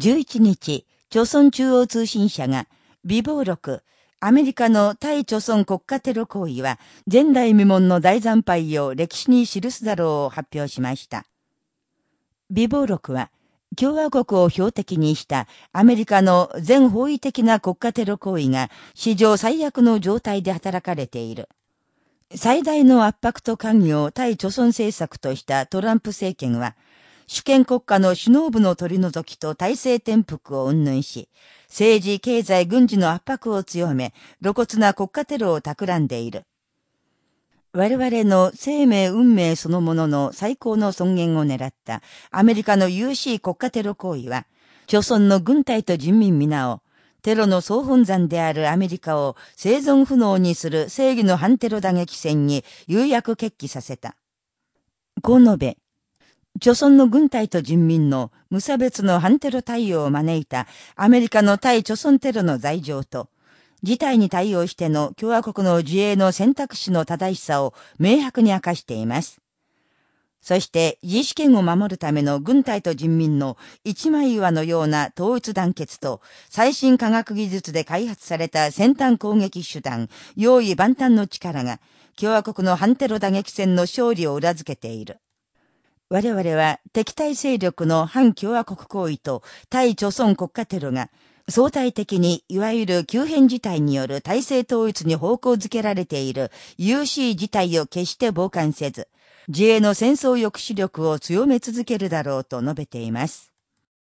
11日、朝鮮中央通信社が、微暴録、アメリカの対朝鮮国家テロ行為は前代未聞の大惨敗を歴史に記すだろうを発表しました。微暴録は、共和国を標的にしたアメリカの全方位的な国家テロ行為が史上最悪の状態で働かれている。最大の圧迫と関与を対朝鮮政策としたトランプ政権は、主権国家の首脳部の取り除きと体制転覆を云々し、政治、経済、軍事の圧迫を強め、露骨な国家テロを企んでいる。我々の生命運命そのものの最高の尊厳を狙ったアメリカの有しい国家テロ行為は、朝鮮の軍隊と人民皆を、テロの総本山であるアメリカを生存不能にする正義の反テロ打撃戦に有約決起させた。こう述べ、朝鮮の軍隊と人民の無差別の反テロ対応を招いたアメリカの対朝鮮テロの罪状と、事態に対応しての共和国の自衛の選択肢の正しさを明白に明かしています。そして自主権を守るための軍隊と人民の一枚岩のような統一団結と最新科学技術で開発された先端攻撃手段、用意万端の力が共和国の反テロ打撃戦の勝利を裏付けている。我々は敵対勢力の反共和国行為と対朝鮮国家テロが相対的にいわゆる急変事態による体制統一に方向づけられている有しい事態を決して傍観せず、自衛の戦争抑止力を強め続けるだろうと述べています。